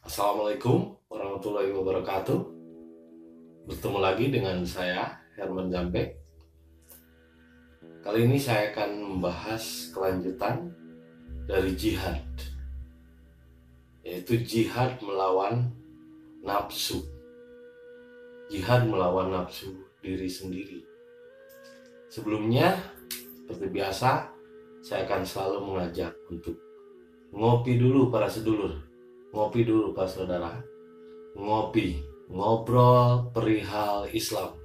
Assalamualaikum warahmatullahi wabarakatuh. Bertemu lagi dengan saya Herman Jambe. Kali ini saya akan membahas kelanjutan dari jihad, yaitu jihad melawan nafsu. Jihad melawan nafsu diri sendiri. Sebelumnya, seperti biasa, saya akan selalu mengajak untuk ngopi dulu para sedulur ngopi dulu pak saudara. Ngopi ngobrol perihal Islam.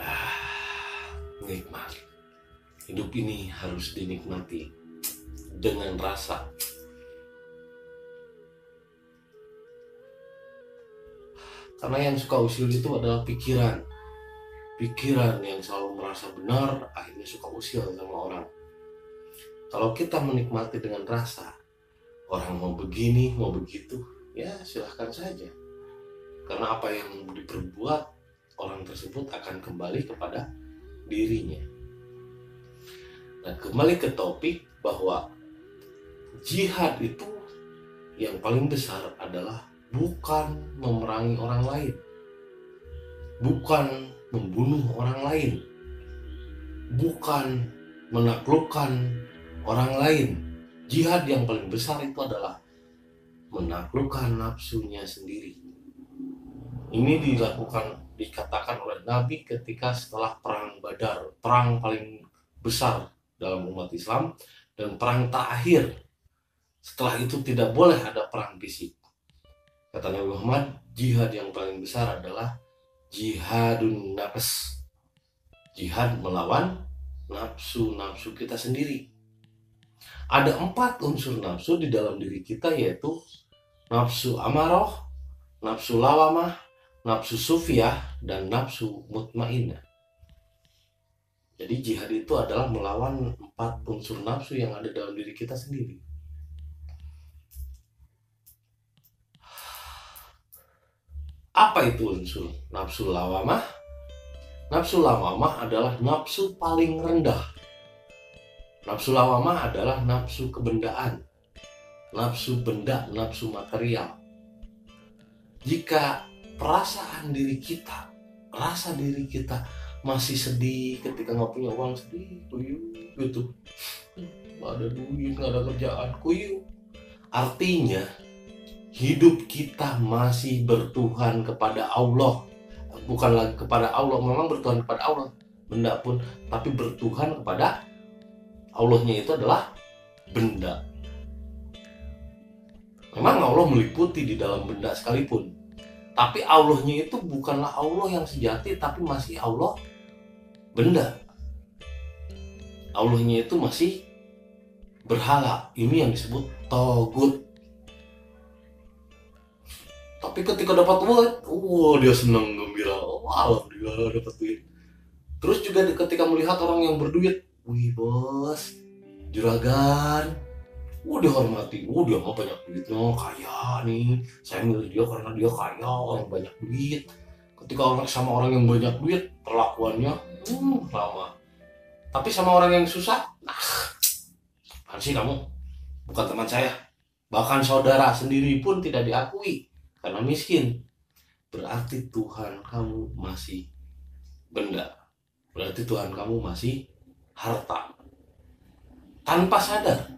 Ah, nikmat. Hidup ini harus dinikmati dengan rasa. Karena yang suka usil itu adalah pikiran. Pikiran yang selalu merasa benar akhirnya suka usil sama orang kalau kita menikmati dengan rasa, orang mau begini, mau begitu, ya silahkan saja. Karena apa yang diperbuat, orang tersebut akan kembali kepada dirinya. Nah, kembali ke topik bahwa jihad itu yang paling besar adalah bukan memerangi orang lain, bukan membunuh orang lain, bukan menaklukkan orang lain. Jihad yang paling besar itu adalah menaklukkan nafsunya sendiri. Ini dilakukan dikatakan oleh Nabi ketika setelah perang Badar, perang paling besar dalam umat Islam dan perang terakhir. Setelah itu tidak boleh ada perang fisik. Kata Nabi Muhammad, jihad yang paling besar adalah jihadun nafs. Jihad melawan nafsu-nafsu kita sendiri ada empat unsur nafsu di dalam diri kita yaitu nafsu amaroh, nafsu lawamah, nafsu sufiah, dan nafsu mutmainah. Jadi jihad itu adalah melawan empat unsur nafsu yang ada dalam diri kita sendiri. Apa itu unsur nafsu lawamah? Nafsu lawamah adalah nafsu paling rendah Nafsu lawamah adalah nafsu kebendaan, nafsu benda, nafsu material. Jika perasaan diri kita, rasa diri kita masih sedih ketika nggak punya uang sedih, kuyu gitu, nggak ada duit, nggak ada kerjaan, kuyu. Artinya hidup kita masih bertuhan kepada Allah, bukan lagi kepada Allah, memang bertuhan kepada Allah, benda pun, tapi bertuhan kepada Allahnya itu adalah benda. Memang Allah meliputi di dalam benda sekalipun. Tapi Allahnya itu bukanlah Allah yang sejati, tapi masih Allah benda. Allahnya itu masih berhala. Ini yang disebut togut. Tapi ketika dapat duit, wah dia senang gembira. Wah, alhamdulillah dapat duit. Terus juga ketika melihat orang yang berduit, wih bos juragan Oh dihormati, oh dia mah banyak duitnya, kaya nih. Saya milih dia karena dia kaya, orang banyak duit. Ketika orang sama orang yang banyak duit, perlakuannya hmm, lama. Tapi sama orang yang susah, nah, sih kamu? Bukan teman saya. Bahkan saudara sendiri pun tidak diakui karena miskin. Berarti Tuhan kamu masih benda. Berarti Tuhan kamu masih harta. Tanpa sadar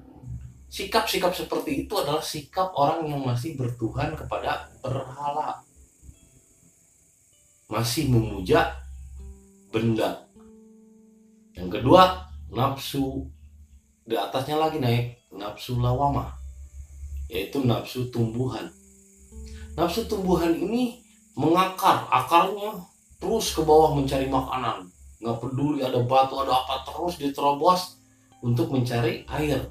sikap-sikap seperti itu adalah sikap orang yang masih bertuhan kepada berhala. Masih memuja benda. Yang kedua nafsu. Di atasnya lagi naik nafsu lawama yaitu nafsu tumbuhan. Nafsu tumbuhan ini mengakar akarnya terus ke bawah mencari makanan nggak peduli ada batu ada apa terus diterobos untuk mencari air.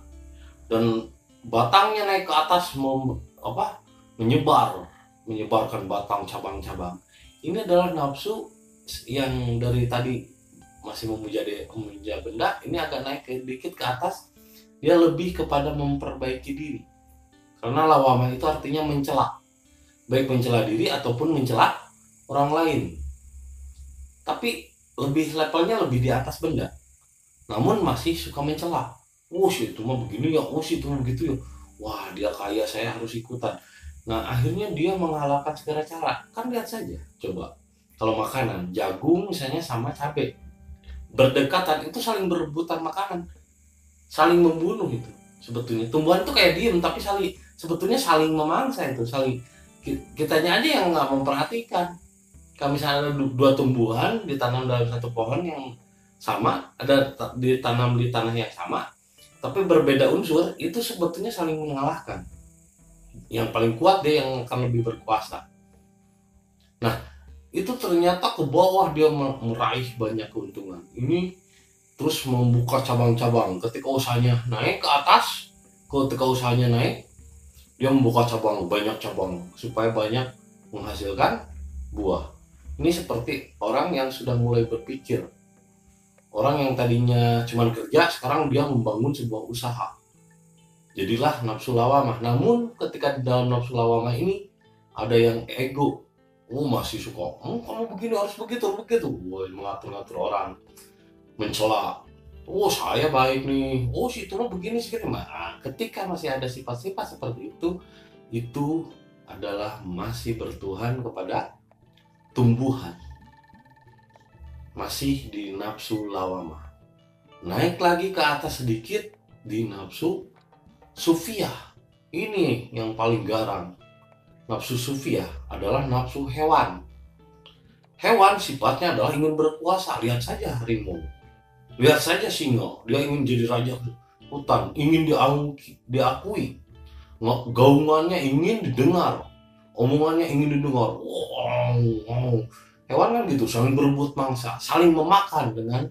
Dan batangnya naik ke atas mem, apa menyebar menyebarkan batang cabang-cabang. Ini adalah nafsu yang dari tadi masih memuja memuja benda ini agak naik sedikit ke atas. Dia lebih kepada memperbaiki diri. Karena lawamah itu artinya mencela. Baik mencela diri ataupun mencela orang lain. Tapi lebih levelnya lebih di atas benda. Namun masih suka mencela. Oh itu mah begini ya oh itu mah begitu ya. Wah dia kaya saya harus ikutan. Nah akhirnya dia mengalahkan segala cara. Kan lihat saja coba. Kalau makanan jagung misalnya sama cabai berdekatan itu saling berebutan makanan. Saling membunuh itu sebetulnya. Tumbuhan itu kayak diem tapi saling sebetulnya saling memangsa itu saling kitanya aja yang nggak memperhatikan kalau misalnya ada dua tumbuhan ditanam dalam satu pohon yang sama ada ditanam di tanah yang sama tapi berbeda unsur itu sebetulnya saling mengalahkan. Yang paling kuat dia yang akan lebih berkuasa. Nah itu ternyata ke bawah dia meraih banyak keuntungan. Ini terus membuka cabang-cabang. Ketika usahanya naik ke atas ketika usahanya naik dia membuka cabang banyak cabang supaya banyak menghasilkan buah ini seperti orang yang sudah mulai berpikir. Orang yang tadinya cuma kerja sekarang dia membangun sebuah usaha. Jadilah nafsu lawamah. Namun ketika di dalam nafsu lawamah ini ada yang ego. Oh masih suka. Oh, kamu begini harus begitu begitu. Wah, mengatur-ngatur orang. Mencela oh saya baik nih. Oh si itu begini sih nah, ketika masih ada sifat-sifat seperti itu itu adalah masih bertuhan kepada tumbuhan. Masih di nafsu lawama. Naik lagi ke atas sedikit di nafsu sufia ini yang paling garang. Nafsu sufia adalah nafsu hewan. Hewan sifatnya adalah ingin berkuasa. Lihat saja harimau. Lihat saja singa, dia ingin jadi raja hutan, ingin diakui. Gaungannya ingin didengar, omongannya ingin didengar. Wow, wow. Hewan kan gitu, saling berebut mangsa, saling memakan dengan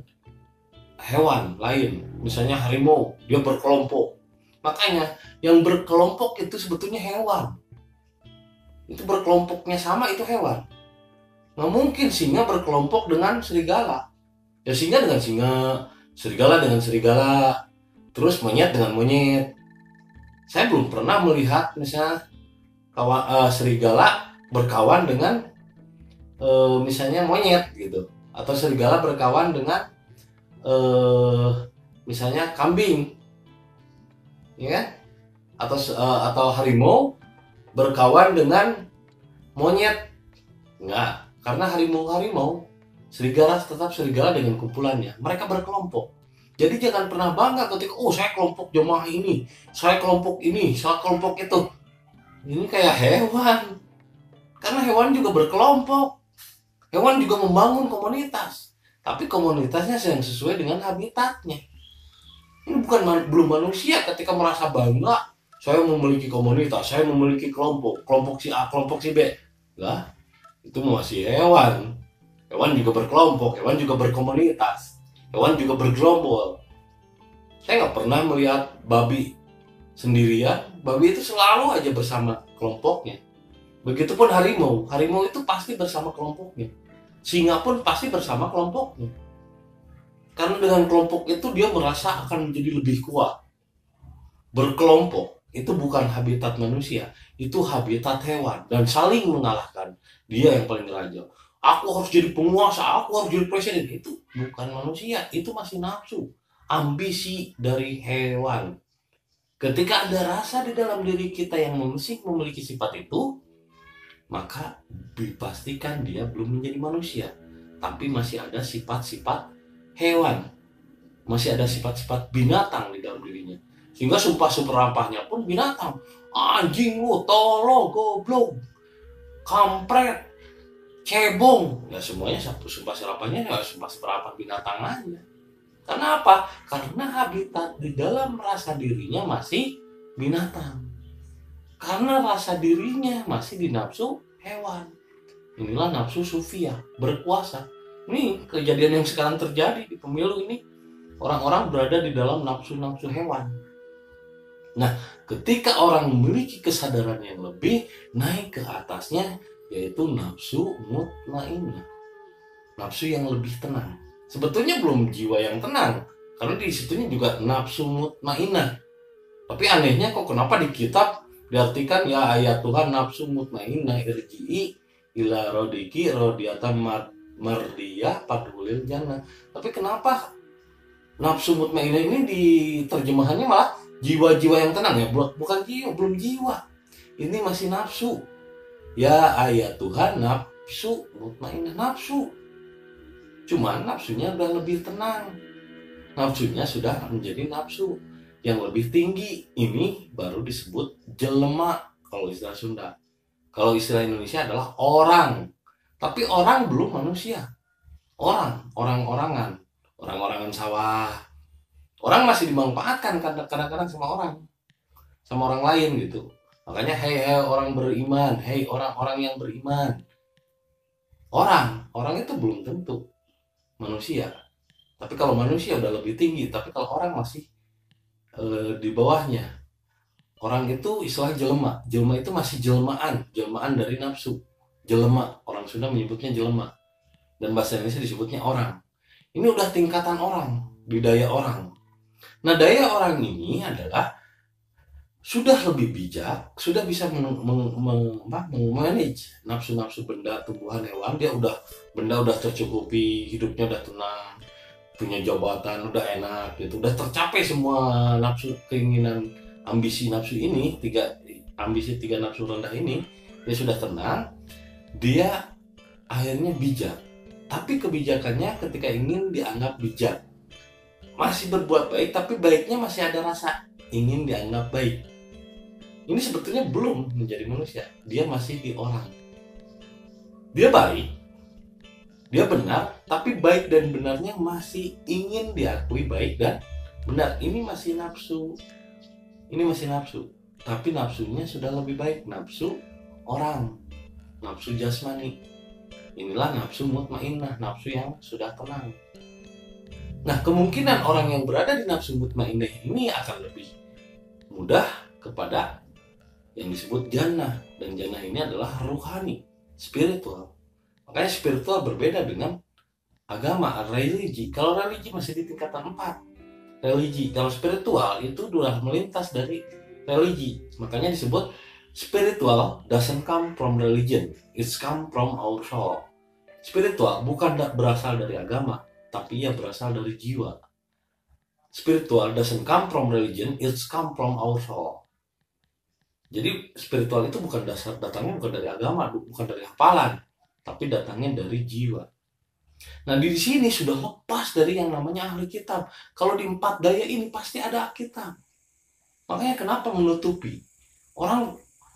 hewan lain. Misalnya harimau, dia berkelompok. Makanya yang berkelompok itu sebetulnya hewan. Itu berkelompoknya sama itu hewan. Nggak mungkin singa berkelompok dengan serigala ya singa dengan singa serigala dengan serigala terus monyet dengan monyet saya belum pernah melihat misalnya kawan uh, serigala berkawan dengan uh, misalnya monyet gitu atau serigala berkawan dengan uh, misalnya kambing ya kan atau uh, atau harimau berkawan dengan monyet enggak karena harimau harimau Serigala tetap serigala dengan kumpulannya. Mereka berkelompok. Jadi jangan pernah bangga ketika, oh saya kelompok jemaah ini, saya kelompok ini, saya kelompok itu. Ini kayak hewan. Karena hewan juga berkelompok. Hewan juga membangun komunitas. Tapi komunitasnya yang sesuai dengan habitatnya. Ini bukan belum manusia ketika merasa bangga, saya memiliki komunitas, saya memiliki kelompok, kelompok si A, kelompok si B. Lah, itu masih hewan Hewan juga berkelompok, hewan juga berkomunitas, hewan juga bergerombol. Saya nggak pernah melihat babi sendirian, babi itu selalu aja bersama kelompoknya. Begitupun harimau, harimau itu pasti bersama kelompoknya. Singa pun pasti bersama kelompoknya. Karena dengan kelompok itu dia merasa akan menjadi lebih kuat. Berkelompok itu bukan habitat manusia, itu habitat hewan dan saling mengalahkan. Dia yang paling raja aku harus jadi penguasa, aku harus jadi presiden. Itu bukan manusia, itu masih nafsu, ambisi dari hewan. Ketika ada rasa di dalam diri kita yang masih memiliki sifat itu, maka dipastikan dia belum menjadi manusia, tapi masih ada sifat-sifat hewan, masih ada sifat-sifat binatang di dalam dirinya. Sehingga sumpah rampahnya pun binatang. Anjing lu, tolong, goblok, kampret, cebong. Ya semuanya sumpah serapannya ya sumpah serapan binatang aja karena apa karena habitat di dalam rasa dirinya masih binatang. Karena rasa dirinya masih di nafsu hewan. Inilah nafsu sufia berkuasa. Ini kejadian yang sekarang terjadi di pemilu ini. Orang-orang berada di dalam nafsu-nafsu hewan. Nah ketika orang memiliki kesadaran yang lebih naik ke atasnya yaitu nafsu mutmainah. Nafsu yang lebih tenang sebetulnya belum jiwa yang tenang. Karena di situnya juga nafsu mutmainah. Tapi anehnya kok kenapa di kitab diartikan ya ayat Tuhan nafsu mutmainah irji'i ila rodiki rodiata mardiyah padulil jannah. Tapi kenapa nafsu mutmainah ini di terjemahannya malah jiwa-jiwa yang tenang ya? Bukan jiwa belum jiwa. Ini masih nafsu. Ya ayat Tuhan nafsu mutmainah nafsu cuman nafsunya udah lebih tenang. Nafsunya sudah menjadi nafsu yang lebih tinggi. Ini baru disebut jelema kalau istilah Sunda. Kalau istilah Indonesia adalah orang. Tapi orang belum manusia. Orang orang-orangan. Orang-orangan sawah. Orang masih dimanfaatkan kadang-kadang sama orang. Sama orang lain gitu. Makanya hei, hey orang beriman. Hei orang-orang yang beriman. Orang orang itu belum tentu manusia. Tapi kalau manusia udah lebih tinggi tapi kalau orang masih e, di bawahnya. Orang itu istilah jelema. Jelema itu masih jelmaan. Jelmaan dari nafsu. Jelema. Orang Sunda menyebutnya jelema. Dan bahasa Indonesia disebutnya orang. Ini udah tingkatan orang, di orang. Nah, daya orang ini adalah sudah lebih bijak, sudah bisa meng, manage nafsu-nafsu benda, tumbuhan, hewan. Dia udah benda udah tercukupi, hidupnya udah tenang, punya jabatan udah enak gitu, udah tercapai semua nafsu keinginan ambisi nafsu ini tiga ambisi tiga nafsu rendah ini dia sudah tenang dia akhirnya bijak. Tapi kebijakannya ketika ingin dianggap bijak. Masih berbuat baik tapi baiknya masih ada rasa ingin dianggap baik ini sebetulnya belum menjadi manusia. Dia masih di orang. Dia baik. Dia benar tapi baik dan benarnya masih ingin diakui baik dan benar. Ini masih nafsu. Ini masih nafsu. Tapi nafsunya sudah lebih baik. Nafsu orang. Nafsu jasmani. Inilah nafsu mutmainnah, nafsu yang sudah tenang. Nah, kemungkinan orang yang berada di nafsu mutmainnah ini akan lebih mudah kepada yang disebut jannah dan jannah ini adalah ruhani, spiritual. Makanya spiritual berbeda dengan agama, religi. Kalau religi masih di tingkatan 4. Religi, kalau spiritual itu sudah melintas dari religi. Makanya disebut Spiritual doesn't come from religion, it's come from our soul. Spiritual bukan berasal dari agama, tapi ia berasal dari jiwa. Spiritual doesn't come from religion, it's come from our soul. Jadi spiritual itu bukan dasar datangnya bukan dari agama, bukan dari hafalan, tapi datangnya dari jiwa. Nah di sini sudah lepas dari yang namanya ahli kitab. Kalau di empat daya ini pasti ada kitab. Makanya kenapa menutupi? Orang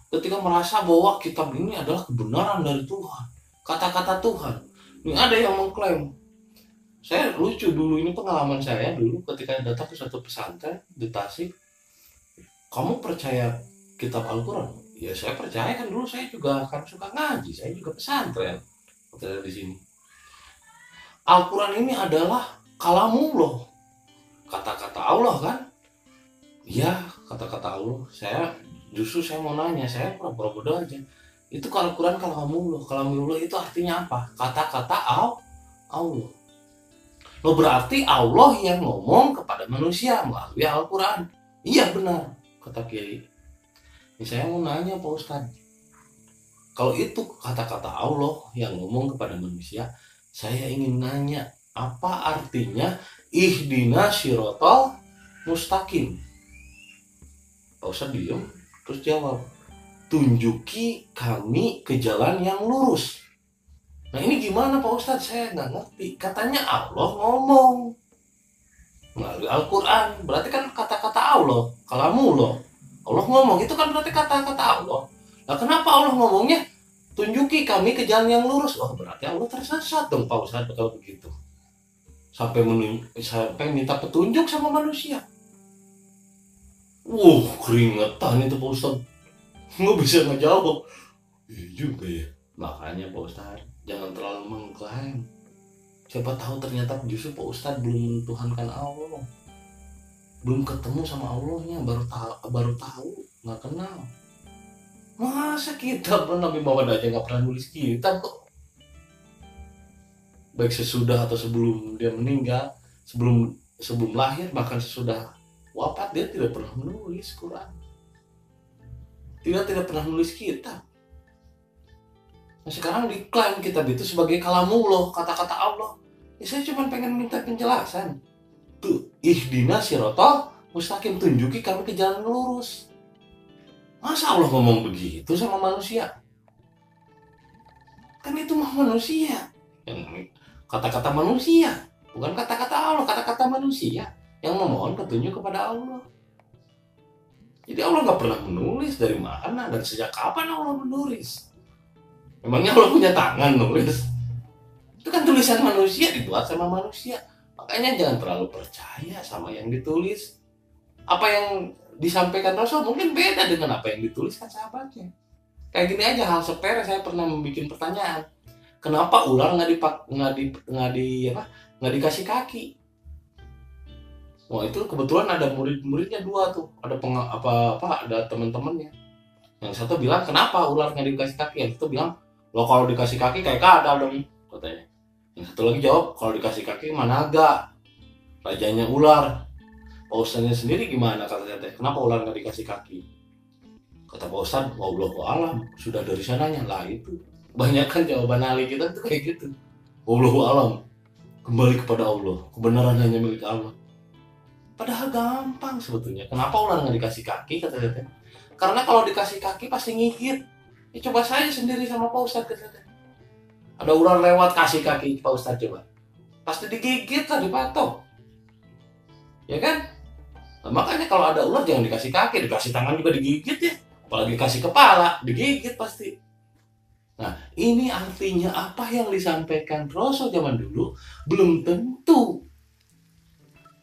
ketika merasa bahwa kitab ini adalah kebenaran dari Tuhan kata-kata Tuhan ini ada yang mengklaim saya lucu dulu ini pengalaman saya dulu ketika datang ke satu pesantren di Tasik kamu percaya kitab Al-Quran. Ya saya percaya kan dulu saya juga akan suka ngaji. Saya juga pesantren. Ketika di sini. Al-Quran ini adalah kalamullah. Kata-kata Allah kan? Ya kata-kata Allah. Saya justru saya mau nanya saya pura-pura bodoh aja. Itu kalau Quran kalau loh itu artinya apa? Kata-kata Allah. Lo berarti Allah yang ngomong kepada manusia melalui Al-Quran. Iya benar kata Kiai saya mau nanya Pak Ustadz kalau itu kata-kata Allah yang ngomong kepada manusia saya ingin nanya apa artinya ihdina sirotol mustaqim Pak Ustadz diem Terus jawab, tunjuki kami ke jalan yang lurus. Nah ini gimana Pak Ustadz? Saya nggak ngerti. Katanya Allah ngomong melalui Al-Quran. Berarti kan kata-kata Allah. Kalamu loh. Allah ngomong itu kan berarti kata-kata Allah. Nah kenapa Allah ngomongnya tunjuki kami ke jalan yang lurus? Oh berarti Allah tersesat dong Pak Ustadz kalau begitu. Sampai, sampai minta petunjuk sama manusia. Wah, keringetan itu Pak Ustaz. Nggak bisa ngejawab. Iya juga ya. Makanya Pak Ustaz, jangan terlalu mengklaim. Siapa tahu ternyata justru Pak Ustaz belum mentuhankan Allah. Belum ketemu sama Allahnya, baru tahu, baru tahu, nggak kenal. Masa kita pun Nabi Muhammad aja nggak pernah nulis kitab kok. Baik sesudah atau sebelum dia meninggal, sebelum sebelum lahir bahkan sesudah wafat dia tidak pernah menulis Quran dia tidak pernah menulis kitab nah sekarang diklaim kitab itu sebagai kalamullah kata-kata Allah ya saya cuma pengen minta penjelasan tuh ihdina sirotol mustaqim. Tunjuki kami ke jalan lurus. Masa Allah ngomong begitu sama manusia? Kan itu mah manusia. Kata-kata manusia bukan kata-kata Allah kata-kata manusia yang memohon petunjuk kepada Allah. Jadi Allah nggak pernah menulis dari mana dan sejak kapan Allah menulis? Emangnya Allah punya tangan nulis? Itu kan tulisan manusia dibuat sama manusia. Makanya jangan terlalu percaya sama yang ditulis. Apa yang disampaikan Rasul mungkin beda dengan apa yang dituliskan sahabatnya. Kayak gini aja hal sepele saya pernah membuat pertanyaan. Kenapa ular nggak dipak nggak di nggak di apa nggak dikasih kaki? Wah itu kebetulan ada murid-muridnya dua tuh, ada peng, apa apa ada teman-temannya. Yang satu bilang kenapa ular nggak dikasih kaki, yang itu bilang lo kalau dikasih kaki kayak kadal dong katanya yang satu lagi jawab kalau dikasih kaki mana agak rajanya ular. Pak sendiri gimana katanya teh? Kenapa ular nggak dikasih kaki? Kata Pak Ustadz Allah alam. Sudah dari sananya. Lah itu banyak kan jawaban ahli kita tuh kayak gitu. Allah alam. Kembali kepada Allah. Kebenaran hanya milik Allah. Padahal gampang sebetulnya. Kenapa ular nggak dikasih kaki kata teh? Karena kalau dikasih kaki pasti ngigit Ya coba saya sendiri sama Pak Ustadz kata Ada ular lewat kasih kaki Pak Ustadz coba. Pasti digigit lah dipatok. Ya kan? Nah, makanya kalau ada ular jangan dikasih kaki, dikasih tangan juga digigit ya. Apalagi dikasih kepala, digigit pasti. Nah, ini artinya apa yang disampaikan Rasul zaman dulu belum tentu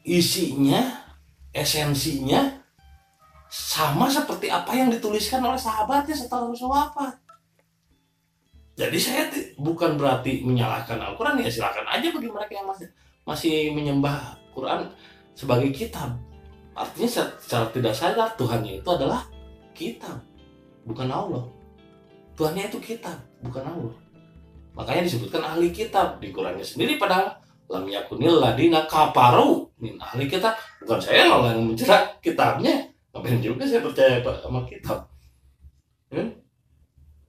isinya, esensinya sama seperti apa yang dituliskan oleh sahabatnya setelah Rasul wafat. Jadi saya bukan berarti menyalahkan Al-Quran ya silakan aja bagi mereka yang masih masih menyembah Quran sebagai kitab. Artinya secara tidak sadar Tuhannya itu adalah kitab, bukan Allah. Tuhannya itu kitab, bukan Allah. Makanya disebutkan ahli kitab di Qurannya sendiri padahal lam yakunil ladina kaparu min ahli kitab bukan saya loh yang mencerak kitabnya ngapain juga saya percaya sama kitab hmm?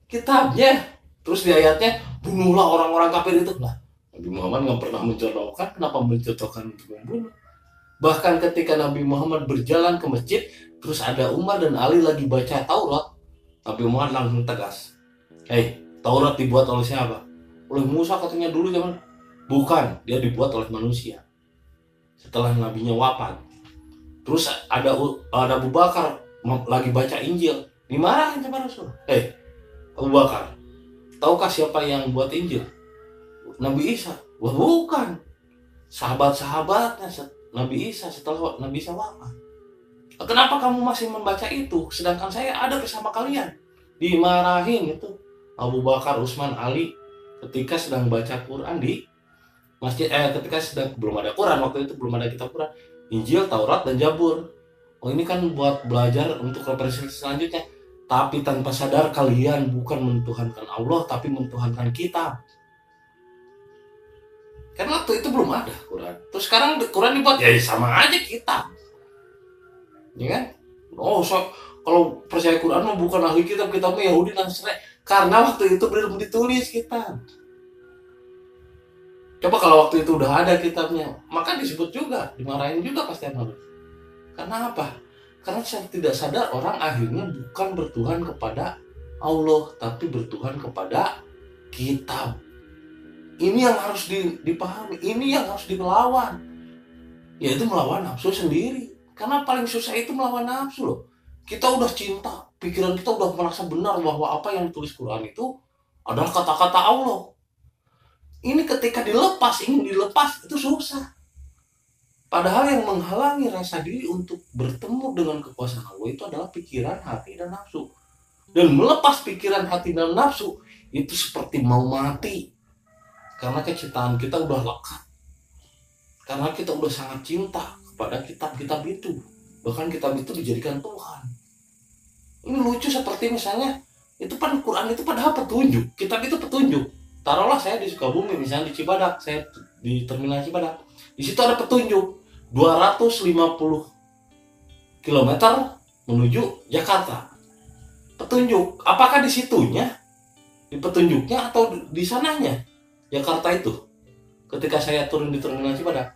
kitabnya terus di ayatnya bunuhlah orang-orang kafir itu. Nah Nabi Muhammad nggak pernah mencontohkan. Kenapa mencontohkan untuk membunuh bahkan ketika Nabi Muhammad berjalan ke masjid terus ada Umar dan Ali lagi baca Taurat Nabi Muhammad langsung tegas. Hei Taurat dibuat oleh siapa? Oleh Musa katanya dulu zaman. Bukan dia dibuat oleh manusia. Setelah nabinya wafat. Terus ada ada Abu Bakar lagi baca Injil. Dimarahin sama Rasul. Eh Abu Bakar tahukah siapa yang buat Injil? Nabi Isa. Wah bukan. Sahabat-sahabatnya Nabi Isa setelah Nabi Isa wafat. Kenapa kamu masih membaca itu? Sedangkan saya ada bersama kalian. Dimarahin itu Abu Bakar Utsman Ali ketika sedang baca Quran di masjid eh ketika sedang belum ada Quran waktu itu belum ada kitab Quran. Injil, Taurat, dan Jabur. Oh ini kan buat belajar untuk referensi selanjutnya. Tapi tanpa sadar kalian bukan mentuhankan Allah, tapi mentuhankan kitab. Karena waktu itu belum ada Quran. Terus sekarang Quran dibuat ya sama aja kitab. Ya kan? Oh, so, kalau percaya Quran mah bukan ahli kitab, kitabnya Yahudi Nasrani. Karena waktu itu belum ditulis kitab. Coba kalau waktu itu udah ada kitabnya, maka disebut juga, dimarahin juga pasti sama Karena apa? Karena saya tidak sadar orang akhirnya bukan bertuhan kepada Allah, tapi bertuhan kepada kitab. Ini yang harus dipahami, ini yang harus dilawan. Yaitu melawan nafsu sendiri. Karena paling susah itu melawan nafsu loh. Kita udah cinta, pikiran kita udah merasa benar bahwa apa yang ditulis Quran itu adalah kata-kata Allah ini ketika dilepas, ingin dilepas, itu susah. Padahal yang menghalangi rasa diri untuk bertemu dengan kekuasaan Allah itu adalah pikiran, hati, dan nafsu. Dan melepas pikiran, hati, dan nafsu itu seperti mau mati. Karena kecintaan kita udah lekat. Karena kita udah sangat cinta kepada kitab-kitab itu. Bahkan kitab itu dijadikan Tuhan. Ini lucu seperti misalnya, itu kan Quran itu padahal petunjuk. Kitab itu petunjuk taruhlah saya di Sukabumi misalnya di Cibadak saya di terminal Cibadak di situ ada petunjuk. 250 km menuju Jakarta. Petunjuk apakah di situnya? Di petunjuknya atau di sananya? Jakarta itu. Ketika saya turun di terminal Cibadak.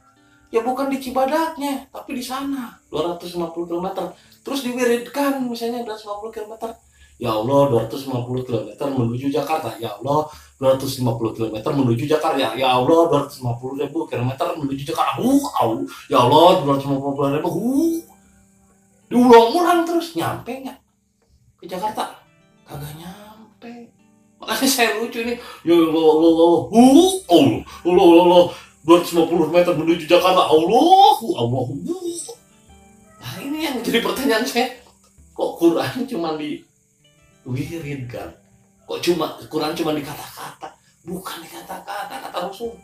Ya bukan di Cibadatnya tapi di sana. 250 km terus diwiridkan misalnya 250 km ya Allah 250 km menuju Jakarta. Ya Allah 250 km menuju Jakarta. Ya, ya Allah 250 ribu km menuju Jakarta. Uh, ya Allah 250 ribu uh. diulang-ulang terus nyampe nggak ke Jakarta? Kagak nyampe. Makanya saya lucu nih. Ya Allah Allah uh, Allah Allah Allah. 250 meter menuju Jakarta. Allah Allah nah ini yang jadi pertanyaan saya. Kok Quran cuma di wirid kan kok cuma Quran cuma di kata-kata bukan di kata-kata kata Rasul.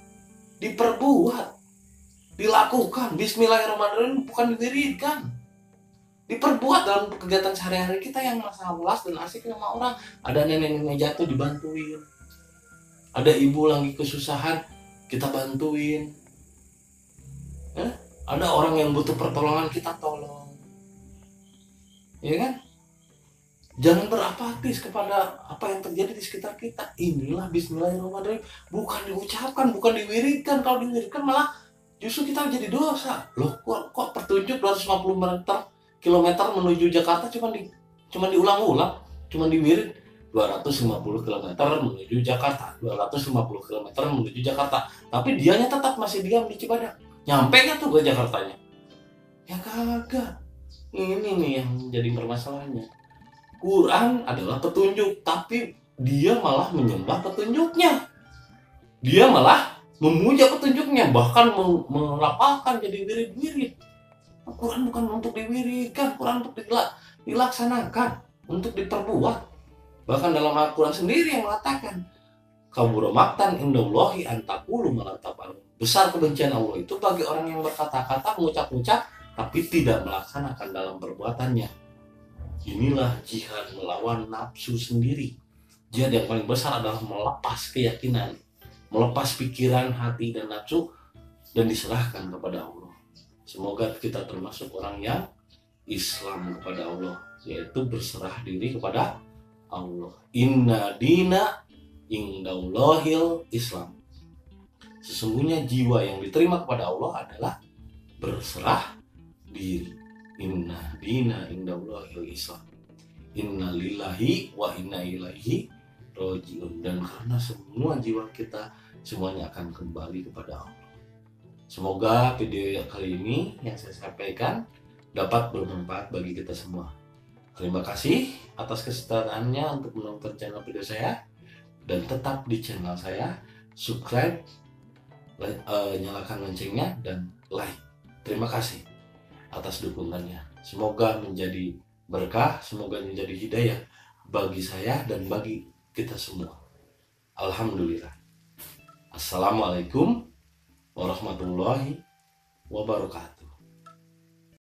Diperbuat. Dilakukan. Bismillahirrahmanirrahim bukan diwiridkan. Diperbuat dalam kegiatan sehari-hari kita yang masalah ulas dan asik sama orang. Ada nenek-nenek jatuh dibantuin. Ada ibu lagi kesusahan kita bantuin. Eh? ada orang yang butuh pertolongan kita tolong. Ya kan jangan berapatis kepada apa yang terjadi di sekitar kita. Inilah Bismillahirrahmanirrahim. Bukan diucapkan bukan diwiridkan. Kalau diwiridkan malah justru kita jadi dosa. Loh kok, kok pertunjuk 250 meter kilometer menuju Jakarta cuma di cuma diulang-ulang? Cuma diwirid 250 km menuju Jakarta. 250 km menuju Jakarta. Tapi dianya tetap masih diam di Cibadak. Nyampe nggak tuh ke Jakartanya? Ya kagak. Ini nih yang jadi permasalahannya Quran adalah petunjuk tapi dia malah menyembah petunjuknya dia malah memuja petunjuknya bahkan melapalkan jadi wirid-wirid Quran bukan untuk diwiridkan Quran untuk dilaksanakan untuk diperbuat Bahkan dalam Al-Quran sendiri yang mengatakan kaburo maktan indallahi antakulu malatapal. Besar kebencian Allah itu bagi orang yang berkata-kata, mengucap-ucap, tapi tidak melaksanakan dalam perbuatannya. Inilah jihad melawan nafsu sendiri. Jihad yang paling besar adalah melepas keyakinan, melepas pikiran, hati, dan nafsu, dan diserahkan kepada Allah. Semoga kita termasuk orang yang Islam kepada Allah, yaitu berserah diri kepada Allah. Inna dina indallahil Islam. Sesungguhnya jiwa yang diterima kepada Allah adalah berserah diri. Inna dina indallahil Islam. Inna lillahi wa inna ilaihi rojiun. Dan karena semua jiwa kita semuanya akan kembali kepada Allah. Semoga video kali ini yang saya sampaikan dapat bermanfaat bagi kita semua. Terima kasih atas kesetiaannya untuk menonton channel video saya dan tetap di channel saya subscribe uh, nyalakan loncengnya dan like terima kasih atas dukungannya. Semoga menjadi berkah semoga menjadi hidayah bagi saya dan bagi kita semua. Alhamdulillah. Assalamualaikum warahmatullahi wabarakatuh